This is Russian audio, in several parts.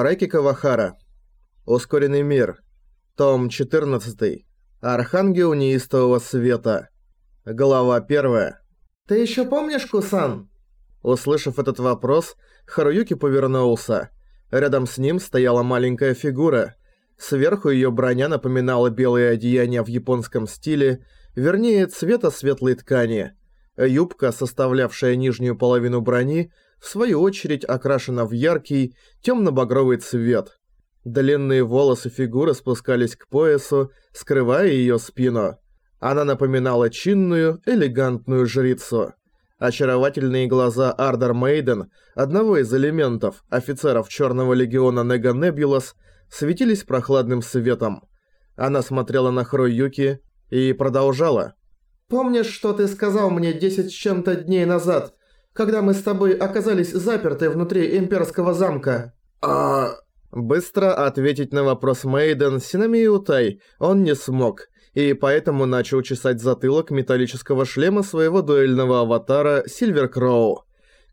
Рэки Кавахара. Ускоренный мир. Том 14. Архангел неистового света. Глава 1. «Ты ещё помнишь, Кусан?» Услышав этот вопрос, Харуюки повернулся. Рядом с ним стояла маленькая фигура. Сверху её броня напоминала белые одеяния в японском стиле, вернее, цвета светлой ткани. Юбка, составлявшая нижнюю половину брони, в свою очередь окрашена в яркий, темно-багровый цвет. Длинные волосы фигуры спускались к поясу, скрывая ее спину. Она напоминала чинную, элегантную жрицу. Очаровательные глаза Ардер Мейден, одного из элементов, офицеров Черного Легиона Нега Небулас, светились прохладным светом. Она смотрела на Хроюки и продолжала. «Помнишь, что ты сказал мне 10 с чем-то дней назад, когда мы с тобой оказались заперты внутри имперского замка?» «А...» Быстро ответить на вопрос Мейден Синами Утай он не смог, и поэтому начал чесать затылок металлического шлема своего дуэльного аватара Сильвер Кроу.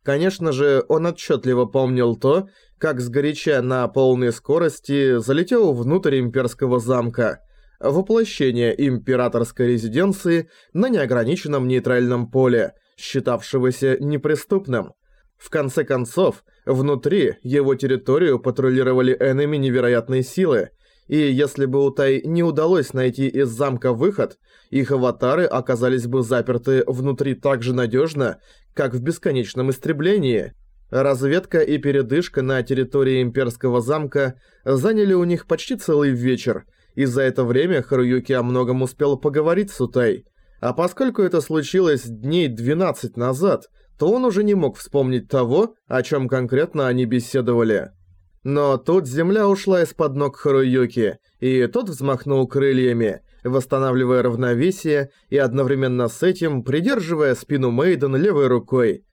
Конечно же, он отчетливо помнил то, как сгоряча на полной скорости залетел внутрь имперского замка. Воплощение императорской резиденции на неограниченном нейтральном поле, считавшегося неприступным. В конце концов, внутри его территорию патрулировали энеми невероятной силы, и если бы Утай не удалось найти из замка выход, их аватары оказались бы заперты внутри так же надежно, как в бесконечном истреблении. Разведка и передышка на территории имперского замка заняли у них почти целый вечер, и за это время Харуюки о многом успел поговорить с Утай. А поскольку это случилось дней 12 назад, то он уже не мог вспомнить того, о чем конкретно они беседовали. Но тут земля ушла из-под ног Харуюки, и тот взмахнул крыльями, восстанавливая равновесие и одновременно с этим придерживая спину Мейден левой рукой.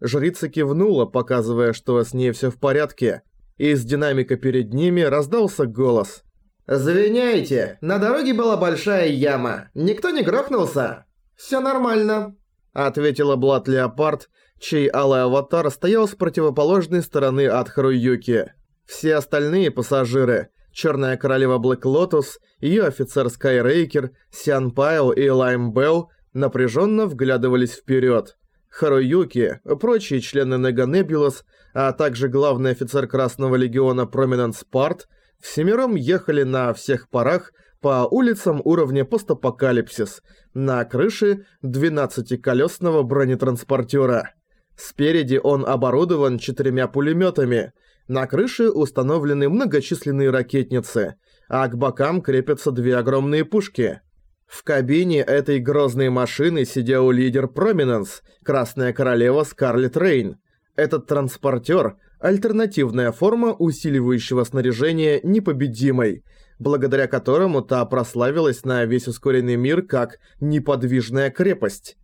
Жрица кивнула, показывая, что с ней все в порядке. Из динамика перед ними раздался голос. «Извиняйте, на дороге была большая яма. Никто не грохнулся?» «Всё нормально», ответила Блат Леопард, чей алый аватар стоял с противоположной стороны от Харуюки. Все остальные пассажиры, Черная Королева Блэк Лотус, ее офицер Скайрейкер, Сиан Пайл и Лайм Белл напряженно вглядывались вперед. Харуюки, прочие члены Нега Небулас, а также главный офицер Красного Легиона Проминент Спарт, всемиром ехали на всех парах по улицам уровня постапокалипсис на крыше 12-колесного бронетранспортера. Спереди он оборудован четырьмя пулеметами. На крыше установлены многочисленные ракетницы, а к бокам крепятся две огромные пушки. В кабине этой грозной машины сидел лидер Проминенс, Красная Королева Скарлетт Рейн. Этот транспортер – альтернативная форма усиливающего снаряжения непобедимой – благодаря которому та прославилась на весь ускоренный мир как «неподвижная крепость».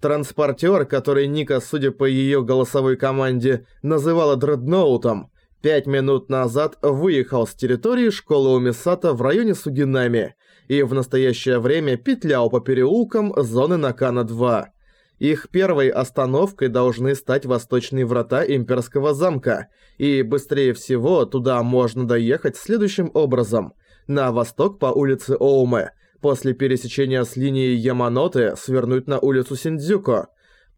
Транспортер, который Ника, судя по ее голосовой команде, называла дредноутом, пять минут назад выехал с территории школы Умисата в районе Сугинами и в настоящее время петлял по переулкам зоны Накана-2. Их первой остановкой должны стать восточные врата Имперского замка, и быстрее всего туда можно доехать следующим образом на восток по улице Оуме, после пересечения с линией Яманоте свернуть на улицу Синдзюко,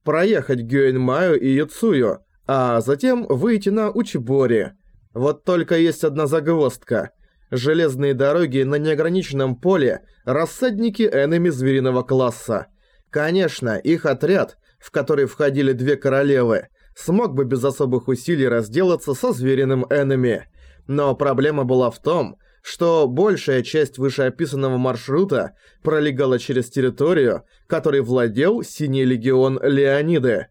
проехать Гюэнмаю и Юцую, а затем выйти на Учибори. Вот только есть одна загвоздка. Железные дороги на неограниченном поле – рассадники энеми звериного класса. Конечно, их отряд, в который входили две королевы, смог бы без особых усилий разделаться со звериным энеми. Но проблема была в том, что большая часть вышеописанного маршрута пролегала через территорию, которой владел Синий Легион Леониды.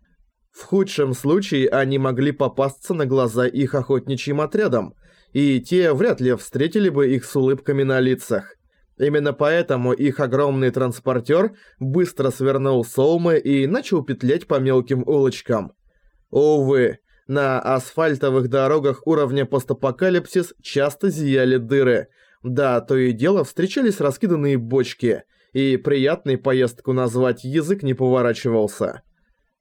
В худшем случае они могли попасться на глаза их охотничьим отрядам, и те вряд ли встретили бы их с улыбками на лицах. Именно поэтому их огромный транспортер быстро свернул с Оумы и начал петлять по мелким улочкам. Увы, на асфальтовых дорогах уровня постапокалипсис часто зияли дыры. Да, то и дело встречались раскиданные бочки, и приятной поездку назвать язык не поворачивался.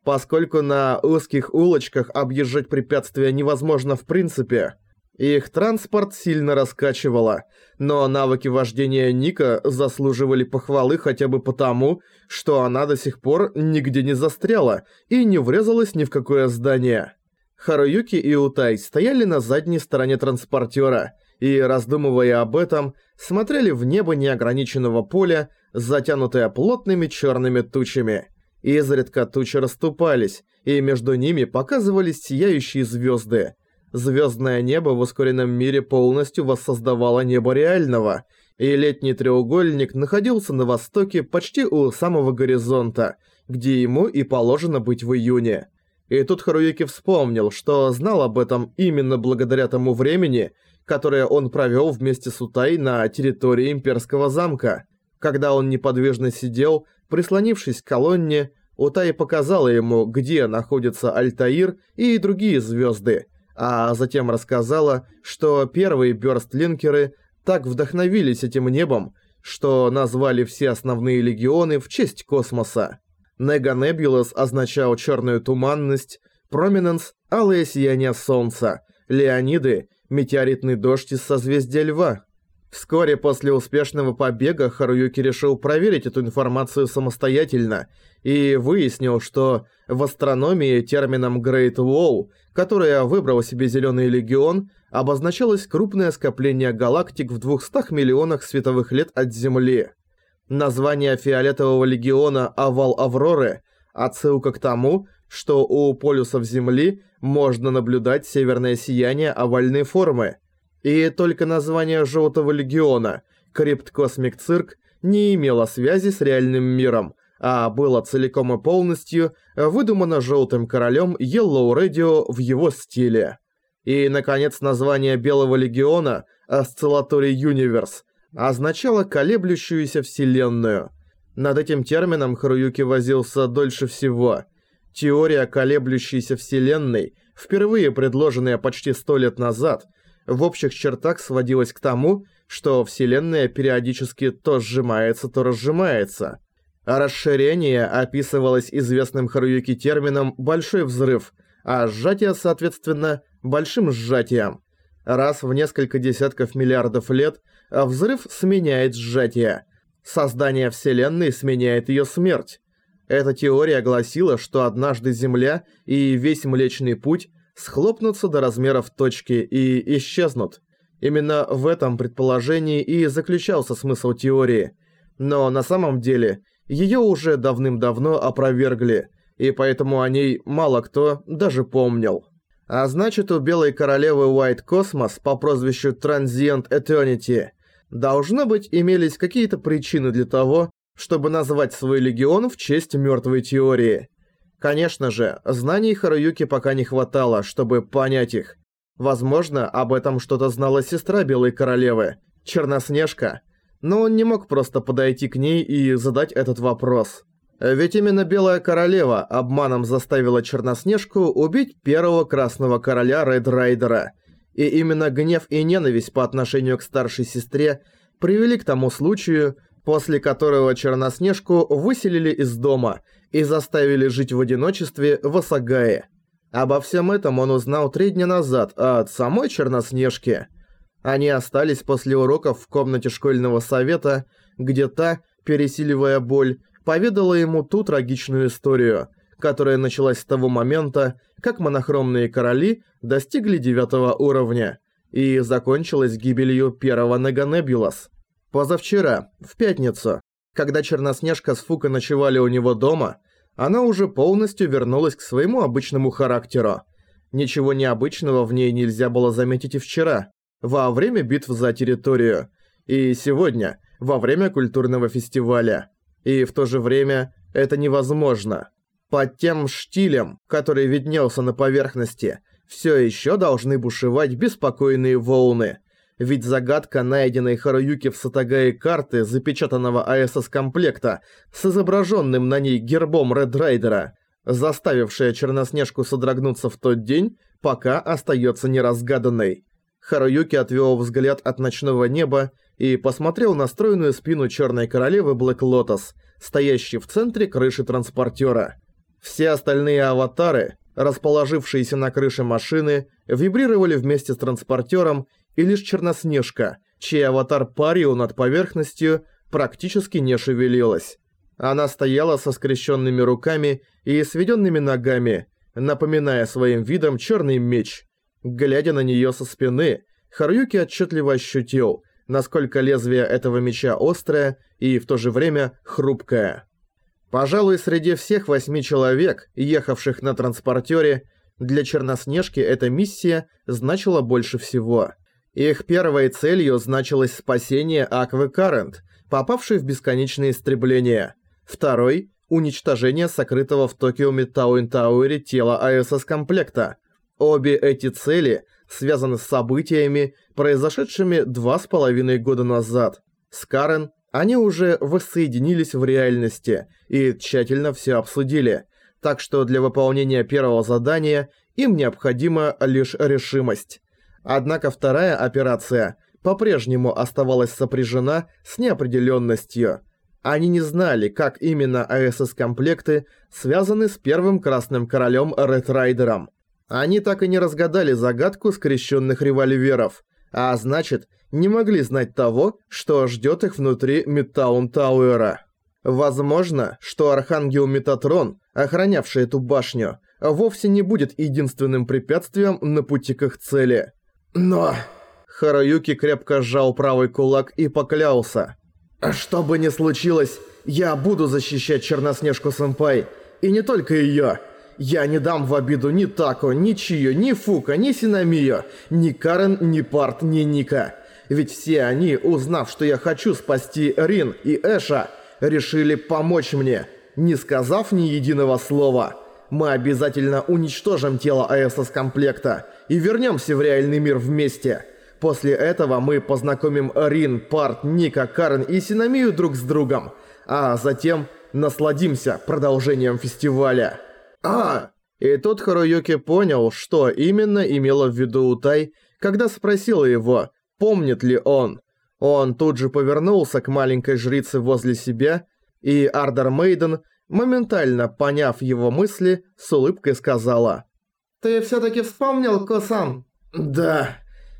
Поскольку на узких улочках объезжать препятствия невозможно в принципе, Их транспорт сильно раскачивало, но навыки вождения Ника заслуживали похвалы хотя бы потому, что она до сих пор нигде не застряла и не врезалась ни в какое здание. Харуюки и Утай стояли на задней стороне транспортера и, раздумывая об этом, смотрели в небо неограниченного поля, затянутое плотными черными тучами. Изредка тучи расступались, и между ними показывались сияющие звезды. Звездное небо в ускоренном мире полностью воссоздавало небо реального, и летний треугольник находился на востоке почти у самого горизонта, где ему и положено быть в июне. И тут Харуюки вспомнил, что знал об этом именно благодаря тому времени, которое он провел вместе с Утай на территории имперского замка. Когда он неподвижно сидел, прислонившись к колонне, Утай показала ему, где находится Альтаир и другие звезды, а затем рассказала, что первые бёрстлинкеры так вдохновились этим небом, что назвали все основные легионы в честь космоса. Нега Небулас означал черную туманность, Проминенс – алое сияние солнца, Леониды – метеоритный дождь из созвездия Льва. Вскоре после успешного побега Харуюки решил проверить эту информацию самостоятельно и выяснил, что в астрономии термином Great Wall, которое выбрал себе Зеленый Легион, обозначалось крупное скопление галактик в 200 миллионах световых лет от Земли. Название Фиолетового Легиона «Овал Авроры» — отсылка к тому, что у полюсов Земли можно наблюдать северное сияние овальной формы. И только название Желтого Легиона «Crypt Cosmic Circus» не имело связи с реальным миром, а было целиком и полностью выдумано Желтым Королем Yellow Radio в его стиле. И, наконец, название Белого Легиона «Oscillatory Universe» означало колеблющуюся вселенную. Над этим термином Харуюки возился дольше всего. Теория колеблющейся вселенной, впервые предложенная почти сто лет назад, в общих чертах сводилась к тому, что вселенная периодически то сжимается, то разжимается. А расширение описывалось известным Харуюки термином «большой взрыв», а сжатие, соответственно, «большим сжатием». Раз в несколько десятков миллиардов лет взрыв сменяет сжатие. Создание Вселенной сменяет ее смерть. Эта теория гласила, что однажды Земля и весь Млечный Путь схлопнутся до размеров точки и исчезнут. Именно в этом предположении и заключался смысл теории. Но на самом деле ее уже давным-давно опровергли, и поэтому о ней мало кто даже помнил. А значит, у Белой Королевы White Cosmos по прозвищу Transient Eternity должно быть имелись какие-то причины для того, чтобы назвать свой легион в честь мертвой теории. Конечно же, знаний Харуюки пока не хватало, чтобы понять их. Возможно, об этом что-то знала сестра Белой Королевы, Черноснежка, но он не мог просто подойти к ней и задать этот вопрос. Ведь именно Белая Королева обманом заставила Черноснежку убить первого Красного Короля Ред Райдера. И именно гнев и ненависть по отношению к старшей сестре привели к тому случаю, после которого Черноснежку выселили из дома и заставили жить в одиночестве в Осагае. Обо всем этом он узнал три дня назад от самой Черноснежки. Они остались после уроков в комнате школьного совета, где та, пересиливая боль, поведала ему ту трагичную историю, которая началась с того момента, как монохромные короли достигли девятого уровня, и закончилась гибелью первого Неганебулас. Позавчера, в пятницу, когда Черноснежка с Фука ночевали у него дома, она уже полностью вернулась к своему обычному характеру. Ничего необычного в ней нельзя было заметить и вчера, во время битв за территорию, и сегодня, во время культурного фестиваля. И в то же время это невозможно. Под тем штилем, который виднелся на поверхности, все еще должны бушевать беспокойные волны. Ведь загадка, найденной Харуюки в Сатагае карты запечатанного АСС-комплекта с изображенным на ней гербом Ред Райдера, заставившая Черноснежку содрогнуться в тот день, пока остается неразгаданной. Харуюки отвел взгляд от ночного неба и посмотрел на стройную спину Черной Королевы Блэк Лотос, стоящей в центре крыши транспортера. Все остальные аватары, расположившиеся на крыше машины, вибрировали вместе с транспортером, и лишь Черноснежка, чей аватар парил над поверхностью, практически не шевелилась. Она стояла со скрещенными руками и сведенными ногами, напоминая своим видом черный меч. Глядя на нее со спины, Харуюки отчетливо ощутил, насколько лезвие этого меча острое и в то же время хрупкое. Пожалуй, среди всех восьми человек, ехавших на транспортере, для Черноснежки эта миссия значила больше всего. Их первой целью значилось спасение Аквы Карент, попавшей в бесконечное истребление. Второй – уничтожение сокрытого в Токио Мидтауэн Тауэре тела АСС-комплекта. Обе эти цели связаны с событиями, произошедшими два с половиной года назад. С Карен они уже воссоединились в реальности и тщательно все обсудили, так что для выполнения первого задания им необходима лишь решимость. Однако вторая операция по-прежнему оставалась сопряжена с неопределенностью. Они не знали, как именно АСС-комплекты связаны с первым Красным Королем Редрайдером. Они так и не разгадали загадку скрещенных револьверов, а значит, не могли знать того, что ждет их внутри Мидтаун Тауэра. Возможно, что Архангел Метатрон, охранявший эту башню, вовсе не будет единственным препятствием на пути к их цели. Но... Хараюки крепко сжал правый кулак и поклялся. «Что бы ни случилось, я буду защищать Черноснежку-сэмпай. И не только её. Я не дам в обиду ни Тако, ни Чио, ни Фука, ни Синамио, ни Карен, ни Парт, ни Ника. Ведь все они, узнав, что я хочу спасти Рин и Эша, решили помочь мне, не сказав ни единого слова. Мы обязательно уничтожим тело АСС-комплекта и вернемся в реальный мир вместе. После этого мы познакомим Рин, Парт, Ника, Карен и Синамию друг с другом, а затем насладимся продолжением фестиваля. А! И тут Харуюки понял, что именно имела в виду Утай, когда спросила его, помнит ли он. Он тут же повернулся к маленькой жрице возле себя, и Ардер Мейден, моментально поняв его мысли, с улыбкой сказала. «Ты всё-таки вспомнил, Косан?» «Да.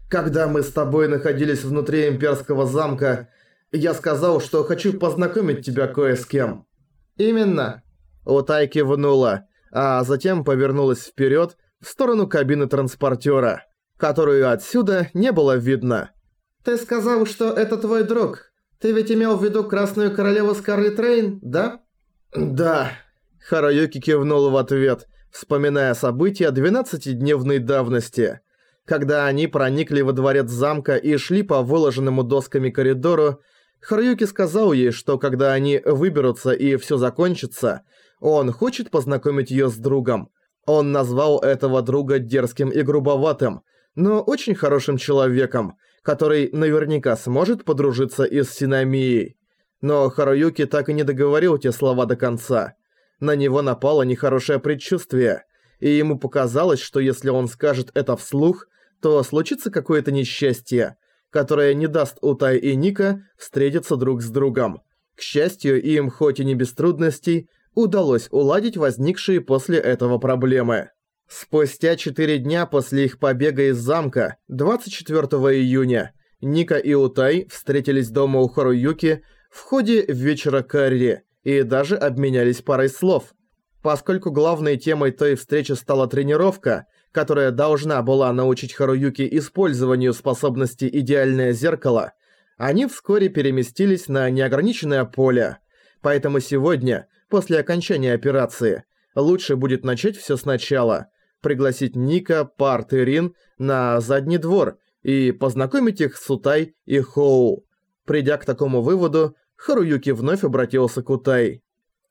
Когда мы с тобой находились внутри имперского замка, я сказал, что хочу познакомить тебя кое с кем». «Именно». Утай кивнула, а затем повернулась вперёд в сторону кабины транспортёра, которую отсюда не было видно. «Ты сказал, что это твой друг. Ты ведь имел в виду Красную Королеву Скарлет Рейн, да?» «Да». Хараюки кивнул в ответ, вспоминая события 12-дневной давности. Когда они проникли во дворец замка и шли по выложенному досками коридору, Харуюки сказал ей, что когда они выберутся и всё закончится, он хочет познакомить её с другом. Он назвал этого друга дерзким и грубоватым, но очень хорошим человеком, который наверняка сможет подружиться и с Синамией. Но Харуюки так и не договорил те слова до конца. На него напало нехорошее предчувствие, и ему показалось, что если он скажет это вслух, то случится какое-то несчастье, которое не даст Утай и Ника встретиться друг с другом. К счастью, им, хоть и не без трудностей, удалось уладить возникшие после этого проблемы. Спустя 4 дня после их побега из замка, 24 июня, Ника и Утай встретились дома у Харуюки в ходе вечера карри и даже обменялись парой слов. Поскольку главной темой той встречи стала тренировка, которая должна была научить Харуюки использованию способности «Идеальное зеркало», они вскоре переместились на неограниченное поле. Поэтому сегодня, после окончания операции, лучше будет начать все сначала – пригласить Ника, Парт и Рин на задний двор и познакомить их с Утай и Хоу. Придя к такому выводу, Харуюки вновь обратился к Утай.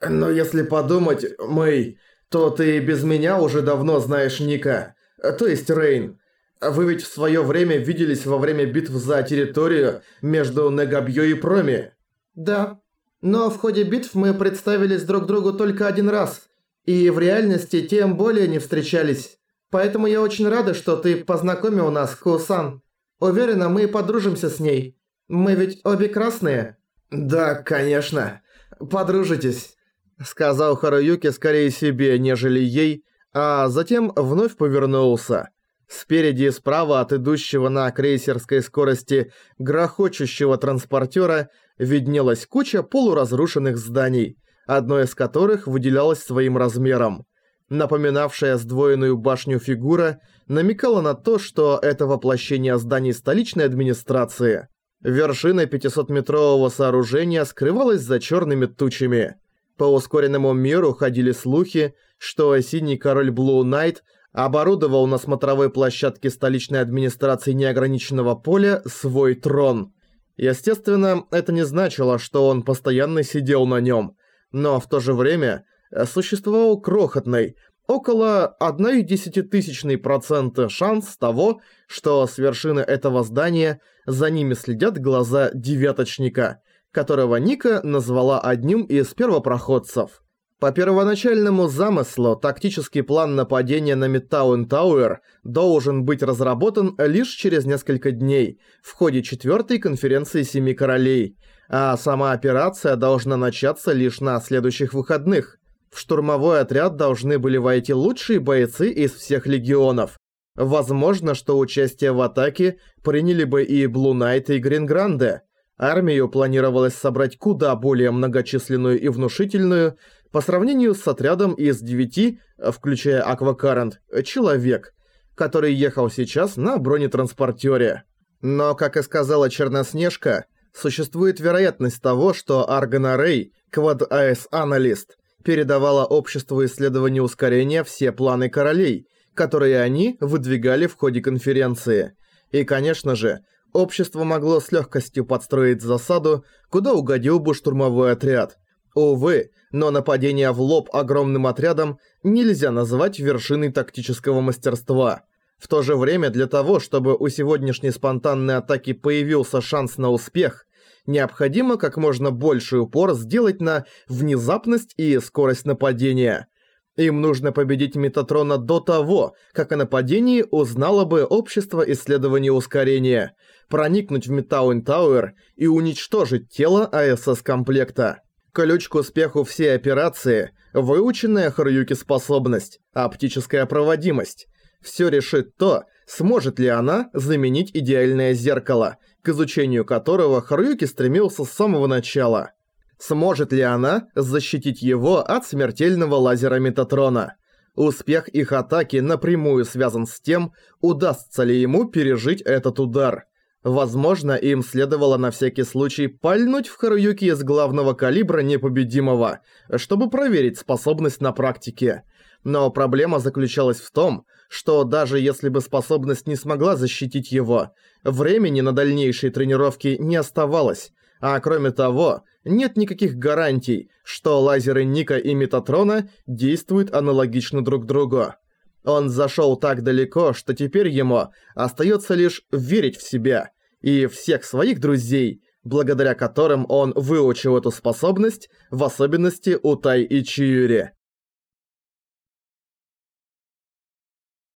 «Но если подумать, Мэй, то ты без меня уже давно знаешь Ника, то есть Рейн. Вы ведь в своё время виделись во время битв за территорию между Негабьё и Проми». «Да, но в ходе битв мы представились друг другу только один раз. И в реальности тем более не встречались. Поэтому я очень рада, что ты познакомил нас, Кусан. Уверена, мы подружимся с ней. Мы ведь обе красные». «Да, конечно. Подружитесь», — сказал Харуюки скорее себе, нежели ей, а затем вновь повернулся. Спереди и справа от идущего на крейсерской скорости грохочущего транспортера виднелась куча полуразрушенных зданий, одно из которых выделялось своим размером. Напоминавшая сдвоенную башню фигура намекала на то, что это воплощение зданий столичной администрации. Вершина 500-метрового сооружения скрывалась за черными тучами. По ускоренному миру ходили слухи, что синий король Блу Найт оборудовал на смотровой площадке столичной администрации неограниченного поля свой трон. Естественно, это не значило, что он постоянно сидел на нем, но в то же время существовал крохотный, около 0,1% шанс того, что с вершины этого здания за ними следят глаза девяточника, которого Ника назвала одним из первопроходцев. По первоначальному замыслу, тактический план нападения на Мидтаун Тауэр должен быть разработан лишь через несколько дней, в ходе четвертой конференции Семи Королей, а сама операция должна начаться лишь на следующих выходных. В штурмовой отряд должны были войти лучшие бойцы из всех легионов. Возможно, что участие в атаке приняли бы и Блу Найт и Грингранде. Армию планировалось собрать куда более многочисленную и внушительную, по сравнению с отрядом из девяти, включая Аквакарент, человек, который ехал сейчас на бронетранспортере. Но, как и сказала Черноснежка, существует вероятность того, что Аргана Рэй, квад-АС-аналист, передавала обществу исследования ускорения все планы королей, которые они выдвигали в ходе конференции. И, конечно же, общество могло с легкостью подстроить засаду, куда угодил бы штурмовой отряд. Увы, но нападение в лоб огромным отрядом нельзя назвать вершиной тактического мастерства. В то же время для того, чтобы у сегодняшней спонтанной атаки появился шанс на успех, необходимо как можно больший упор сделать на внезапность и скорость нападения. Им нужно победить Метатрона до того, как о нападении узнало бы Общество исследования ускорения, проникнуть в Метауэн Тауэр и уничтожить тело АСС-комплекта. Ключ к успеху всей операции – выученная Харуюки способность, оптическая проводимость. Все решит то, сможет ли она заменить идеальное зеркало, к изучению которого Харуюки стремился с самого начала. Сможет ли она защитить его от смертельного лазера Метатрона? Успех их атаки напрямую связан с тем, удастся ли ему пережить этот удар – Возможно, им следовало на всякий случай пальнуть в Харуюки из главного калибра непобедимого, чтобы проверить способность на практике. Но проблема заключалась в том, что даже если бы способность не смогла защитить его, времени на дальнейшие тренировки не оставалось, а кроме того, нет никаких гарантий, что лазеры Ника и Метатрона действуют аналогично друг другу. Он зашел так далеко, что теперь ему остается лишь верить в себя и всех своих друзей, благодаря которым он выучил эту способность, в особенности у Тай и Чиюри.